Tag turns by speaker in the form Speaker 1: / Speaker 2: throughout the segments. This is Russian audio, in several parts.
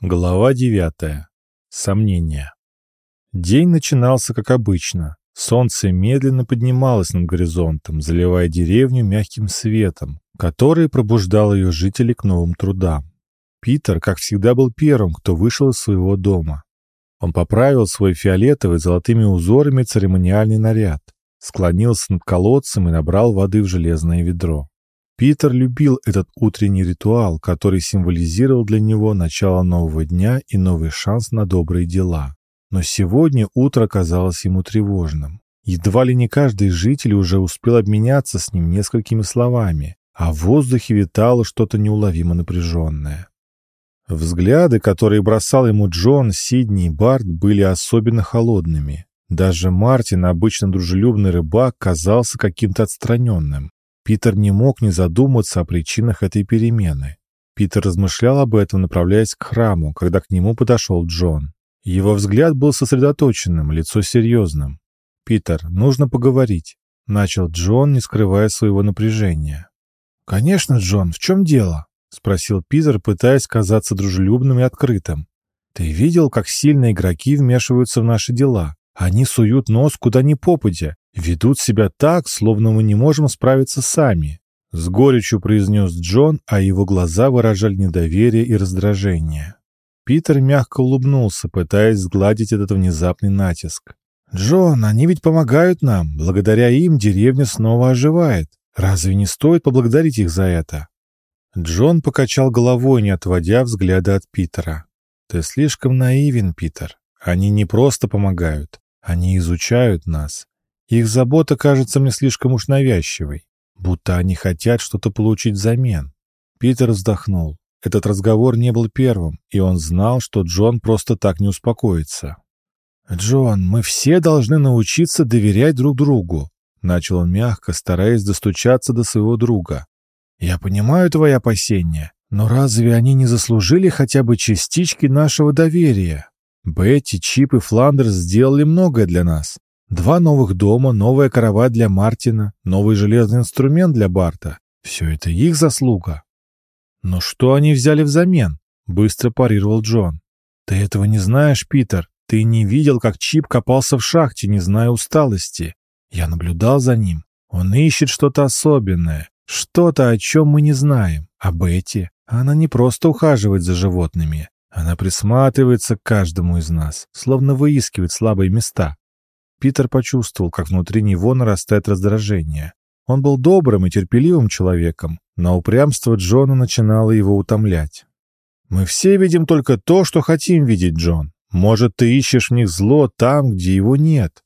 Speaker 1: Глава девятая. Сомнения. День начинался как обычно. Солнце медленно поднималось над горизонтом, заливая деревню мягким светом, который пробуждал ее жителей к новым трудам. Питер, как всегда, был первым, кто вышел из своего дома. Он поправил свой фиолетовый золотыми узорами церемониальный наряд, склонился над колодцем и набрал воды в железное ведро. Питер любил этот утренний ритуал, который символизировал для него начало нового дня и новый шанс на добрые дела. Но сегодня утро казалось ему тревожным. Едва ли не каждый житель уже успел обменяться с ним несколькими словами, а в воздухе витало что-то неуловимо напряженное. Взгляды, которые бросал ему Джон, Сидни и Барт, были особенно холодными. Даже Мартин, обычно дружелюбный рыбак, казался каким-то отстраненным. Питер не мог не задуматься о причинах этой перемены. Питер размышлял об этом, направляясь к храму, когда к нему подошел Джон. Его взгляд был сосредоточенным, лицо серьезным. «Питер, нужно поговорить», — начал Джон, не скрывая своего напряжения. «Конечно, Джон, в чем дело?» — спросил Питер, пытаясь казаться дружелюбным и открытым. «Ты видел, как сильно игроки вмешиваются в наши дела? Они суют нос куда ни попадя, ведут себя так, словно мы не можем справиться сами. С горечью произнес Джон, а его глаза выражали недоверие и раздражение. Питер мягко улыбнулся, пытаясь сгладить этот внезапный натиск. «Джон, они ведь помогают нам. Благодаря им деревня снова оживает. Разве не стоит поблагодарить их за это?» Джон покачал головой, не отводя взгляда от Питера. «Ты слишком наивен, Питер. Они не просто помогают. Они изучают нас. Их забота кажется мне слишком уж навязчивой, будто они хотят что-то получить взамен. Питер вздохнул. Этот разговор не был первым, и он знал, что Джон просто так не успокоится. «Джон, мы все должны научиться доверять друг другу», — начал он мягко, стараясь достучаться до своего друга. «Я понимаю твои опасения, но разве они не заслужили хотя бы частички нашего доверия? Бетти, Чип и Фландерс сделали многое для нас. Два новых дома, новая кровать для Мартина, новый железный инструмент для Барта. Все это их заслуга. Но что они взяли взамен? Быстро парировал Джон. Ты этого не знаешь, Питер. Ты не видел, как Чип копался в шахте, не зная усталости. Я наблюдал за ним. Он ищет что-то особенное, что-то, о чем мы не знаем. А Бетти, она не просто ухаживает за животными. Она присматривается к каждому из нас, словно выискивает слабые места. Питер почувствовал, как внутри него нарастает раздражение. Он был добрым и терпеливым человеком, но упрямство Джона начинало его утомлять. «Мы все видим только то, что хотим видеть, Джон. Может, ты ищешь в них зло там, где его нет.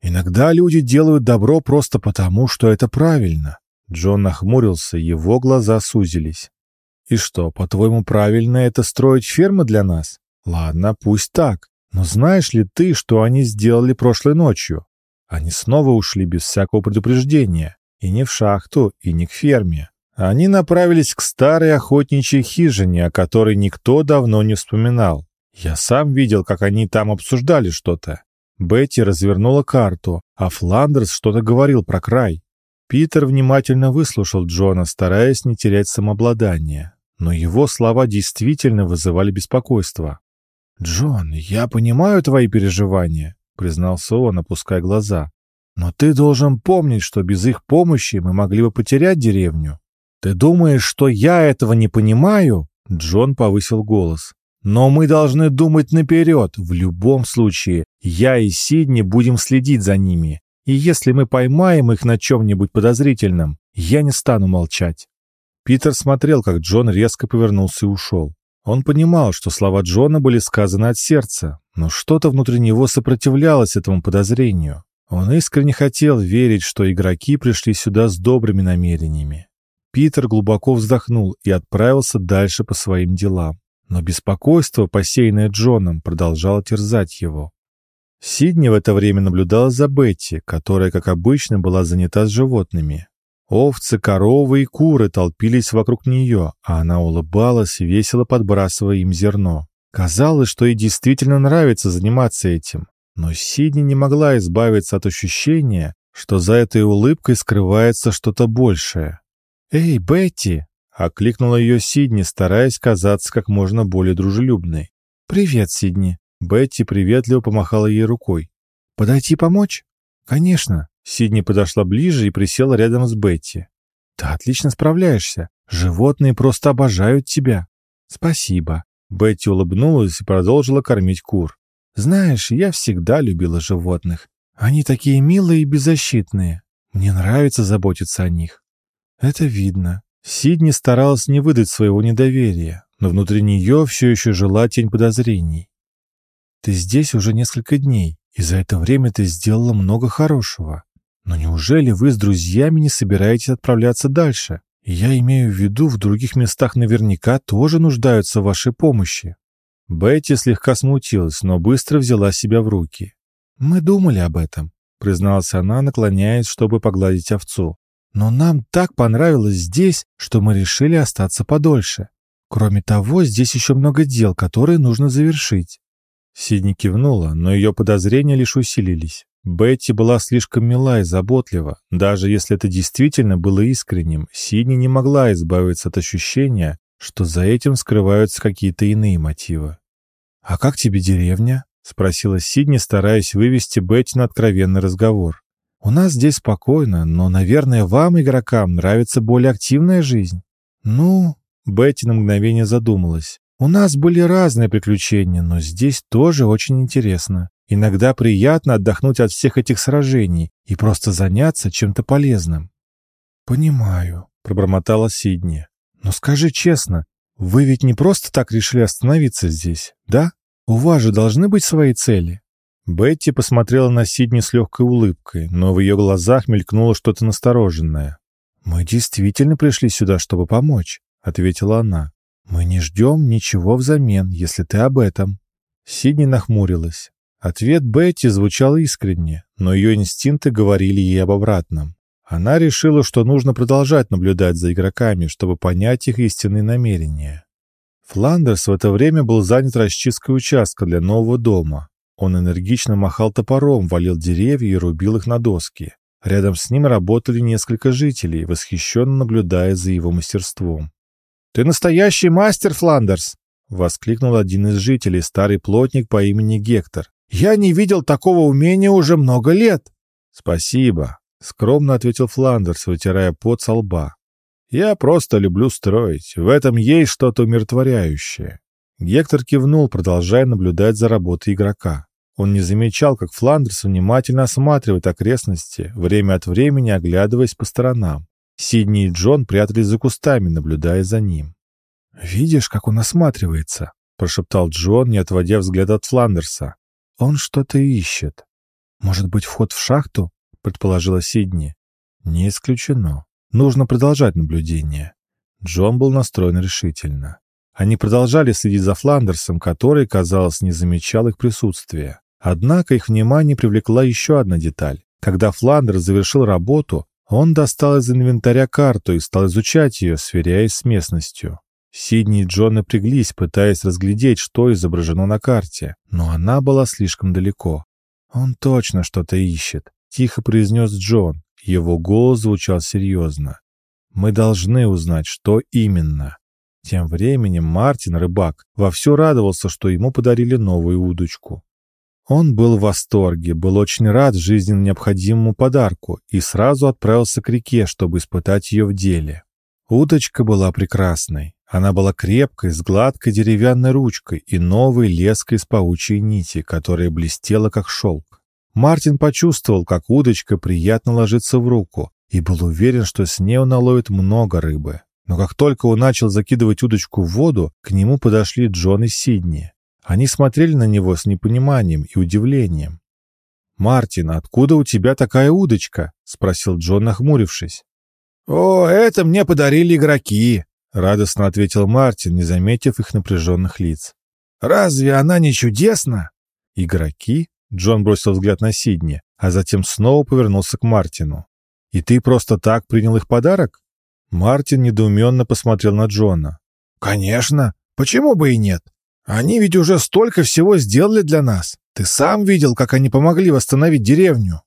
Speaker 1: Иногда люди делают добро просто потому, что это правильно». Джон нахмурился, его глаза сузились. «И что, по-твоему, правильно это строить фермы для нас? Ладно, пусть так. Но знаешь ли ты, что они сделали прошлой ночью? Они снова ушли без всякого предупреждения. И не в шахту, и не к ферме. Они направились к старой охотничьей хижине, о которой никто давно не вспоминал. Я сам видел, как они там обсуждали что-то. Бетти развернула карту, а Фландерс что-то говорил про край. Питер внимательно выслушал Джона, стараясь не терять самообладание. Но его слова действительно вызывали беспокойство. «Джон, я понимаю твои переживания», — признался он, опуская глаза. «Но ты должен помнить, что без их помощи мы могли бы потерять деревню. Ты думаешь, что я этого не понимаю?» Джон повысил голос. «Но мы должны думать наперед. В любом случае, я и Сидни будем следить за ними. И если мы поймаем их на чем-нибудь подозрительном, я не стану молчать». Питер смотрел, как Джон резко повернулся и ушел. Он понимал, что слова Джона были сказаны от сердца, но что-то внутри него сопротивлялось этому подозрению. Он искренне хотел верить, что игроки пришли сюда с добрыми намерениями. Питер глубоко вздохнул и отправился дальше по своим делам. Но беспокойство, посеянное Джоном, продолжало терзать его. Сидни в это время наблюдала за Бетти, которая, как обычно, была занята с животными. Овцы, коровы и куры толпились вокруг нее, а она улыбалась, весело подбрасывая им зерно. Казалось, что ей действительно нравится заниматься этим. Но Сидни не могла избавиться от ощущения, что за этой улыбкой скрывается что-то большее. «Эй, Бетти!» — окликнула ее Сидни, стараясь казаться как можно более дружелюбной. «Привет, Сидни». Бетти приветливо помахала ей рукой. «Подойти помочь?» «Конечно». Сидни подошла ближе и присела рядом с Бетти. «Ты отлично справляешься. Животные просто обожают тебя». «Спасибо». Бетти улыбнулась и продолжила кормить кур. «Знаешь, я всегда любила животных. Они такие милые и беззащитные. Мне нравится заботиться о них». «Это видно». Сидни старалась не выдать своего недоверия, но внутри нее все еще жила тень подозрений. «Ты здесь уже несколько дней, и за это время ты сделала много хорошего. Но неужели вы с друзьями не собираетесь отправляться дальше? Я имею в виду, в других местах наверняка тоже нуждаются в вашей помощи». Бетти слегка смутилась, но быстро взяла себя в руки. «Мы думали об этом», — призналась она, наклоняясь, чтобы погладить овцу. «Но нам так понравилось здесь, что мы решили остаться подольше. Кроме того, здесь еще много дел, которые нужно завершить. Сидни кивнула, но ее подозрения лишь усилились. Бетти была слишком мила и заботлива. Даже если это действительно было искренним, Сидни не могла избавиться от ощущения, что за этим скрываются какие-то иные мотивы. «А как тебе деревня?» — спросила Сидни, стараясь вывести Бетти на откровенный разговор. «У нас здесь спокойно, но, наверное, вам, игрокам, нравится более активная жизнь». «Ну...» — Бетти на мгновение задумалась. У нас были разные приключения, но здесь тоже очень интересно. Иногда приятно отдохнуть от всех этих сражений и просто заняться чем-то полезным. «Понимаю», — пробормотала Сидни. «Но скажи честно, вы ведь не просто так решили остановиться здесь, да? У вас же должны быть свои цели». Бетти посмотрела на Сидни с легкой улыбкой, но в ее глазах мелькнуло что-то настороженное. «Мы действительно пришли сюда, чтобы помочь», — ответила она. «Мы не ждем ничего взамен, если ты об этом». Сидни нахмурилась. Ответ Бетти звучал искренне, но ее инстинкты говорили ей об обратном. Она решила, что нужно продолжать наблюдать за игроками, чтобы понять их истинные намерения. Фландерс в это время был занят расчисткой участка для нового дома. Он энергично махал топором, валил деревья и рубил их на доски. Рядом с ним работали несколько жителей, восхищенно наблюдая за его мастерством. «Ты настоящий мастер, Фландерс!» — воскликнул один из жителей, старый плотник по имени Гектор. «Я не видел такого умения уже много лет!» «Спасибо!» — скромно ответил Фландерс, вытирая пот со лба. «Я просто люблю строить. В этом есть что-то умиротворяющее». Гектор кивнул, продолжая наблюдать за работой игрока. Он не замечал, как Фландерс внимательно осматривает окрестности, время от времени оглядываясь по сторонам. Сидни и Джон прятались за кустами, наблюдая за ним. «Видишь, как он осматривается?» — прошептал Джон, не отводя взгляд от Фландерса. «Он что-то ищет. Может быть, вход в шахту?» — предположила Сидни. «Не исключено. Нужно продолжать наблюдение». Джон был настроен решительно. Они продолжали следить за Фландерсом, который, казалось, не замечал их присутствия. Однако их внимание привлекла еще одна деталь. Когда Фландерс завершил работу, он достал из инвентаря карту и стал изучать ее, сверяясь с местностью. Сидни и Джон напряглись, пытаясь разглядеть, что изображено на карте, но она была слишком далеко. «Он точно что-то ищет», — тихо произнес Джон. Его голос звучал серьезно. «Мы должны узнать, что именно». Тем временем Мартин, рыбак, вовсю радовался, что ему подарили новую удочку. Он был в восторге, был очень рад жизненно необходимому подарку и сразу отправился к реке, чтобы испытать ее в деле. Удочка была прекрасной. Она была крепкой, с гладкой деревянной ручкой и новой леской с паучьей нити, которая блестела как шелк. Мартин почувствовал, как удочка приятно ложится в руку, и был уверен, что с ней он наловит много рыбы. Но как только он начал закидывать удочку в воду, к нему подошли Джон и Сидни. Они смотрели на него с непониманием и удивлением. «Мартин, откуда у тебя такая удочка?» — спросил Джон, нахмурившись. «О, это мне подарили игроки», — радостно ответил Мартин, не заметив их напряженных лиц. «Разве она не чудесна?» «Игроки?» — Джон бросил взгляд на Сидни, а затем снова повернулся к Мартину. «И ты просто так принял их подарок?» Мартин недоуменно посмотрел на Джона. «Конечно. Почему бы и нет? Они ведь уже столько всего сделали для нас. Ты сам видел, как они помогли восстановить деревню».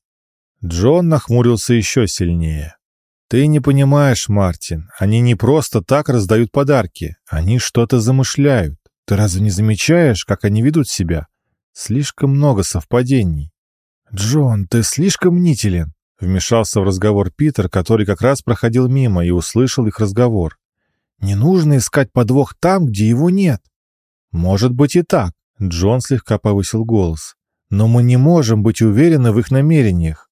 Speaker 1: Джон нахмурился еще сильнее. «Ты не понимаешь, Мартин, они не просто так раздают подарки, они что-то замышляют. Ты разве не замечаешь, как они ведут себя? Слишком много совпадений. «Джон, ты слишком мнителен», — вмешался в разговор Питер, который как раз проходил мимо и услышал их разговор. «Не нужно искать подвох там, где его нет». «Может быть и так», — Джон слегка повысил голос. «Но мы не можем быть уверены в их намерениях».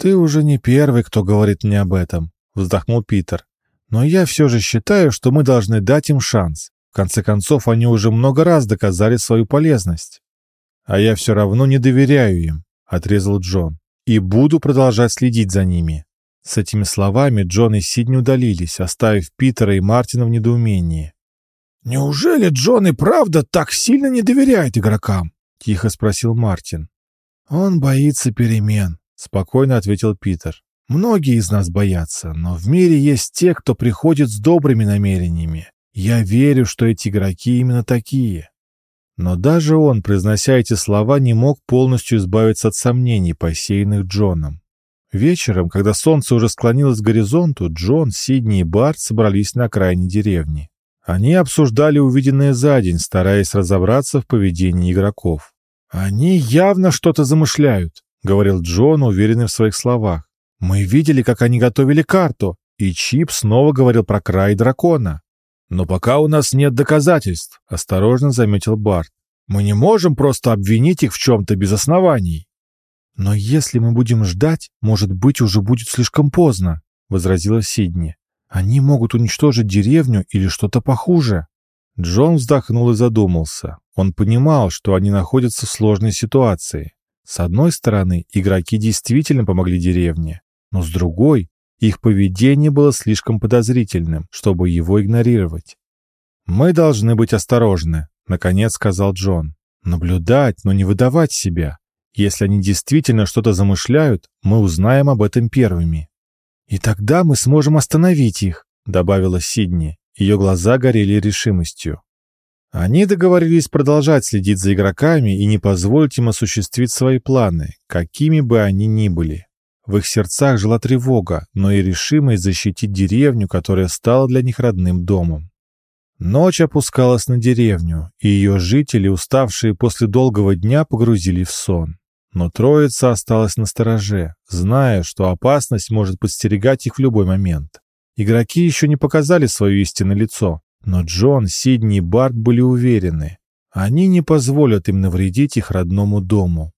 Speaker 1: «Ты уже не первый, кто говорит мне об этом», — вздохнул Питер. «Но я все же считаю, что мы должны дать им шанс. В конце концов, они уже много раз доказали свою полезность. А я все равно не доверяю им отрезал Джон. «И буду продолжать следить за ними». С этими словами Джон и Сидни удалились, оставив Питера и Мартина в недоумении.
Speaker 2: «Неужели Джон и правда так сильно не доверяет игрокам?» — тихо спросил Мартин.
Speaker 1: «Он боится перемен», — спокойно ответил Питер. «Многие из нас боятся, но в мире есть те, кто приходит с добрыми намерениями. Я верю, что эти игроки именно такие. Но даже он, произнося эти слова, не мог полностью избавиться от сомнений, посеянных Джоном. Вечером, когда солнце уже склонилось к горизонту, Джон, Сидни и Барт собрались на окраине деревни. Они обсуждали увиденное за день, стараясь разобраться в поведении игроков. «Они явно что-то замышляют», — говорил Джон, уверенный в своих словах. «Мы видели, как они готовили карту, и Чип снова говорил про край дракона. «Но пока у нас нет доказательств», — осторожно заметил Барт. «Мы не можем просто обвинить их в чем-то без оснований». «Но если мы будем ждать, может быть, уже будет слишком поздно», — возразила Сидни. «Они могут уничтожить деревню или что-то похуже». Джон вздохнул и задумался. Он понимал, что они находятся в сложной ситуации. С одной стороны, игроки действительно помогли деревне, но с другой, их поведение было слишком подозрительным, чтобы его игнорировать. «Мы должны быть осторожны», — наконец сказал Джон. «Наблюдать, но не выдавать себя. Если они действительно что-то замышляют, мы узнаем об этом первыми». «И тогда мы сможем остановить их», — добавила Сидни. Ее глаза горели решимостью. Они договорились продолжать следить за игроками и не позволить им осуществить свои планы, какими бы они ни были. В их сердцах жила тревога, но и решимость защитить деревню, которая стала для них родным домом. Ночь опускалась на деревню, и ее жители, уставшие после долгого дня, погрузили в сон. Но троица осталась на стороже, зная, что опасность может подстерегать их в любой момент. Игроки еще не показали свое истинное лицо, но Джон, Сидни и Барт были уверены. Они не позволят им навредить их родному дому.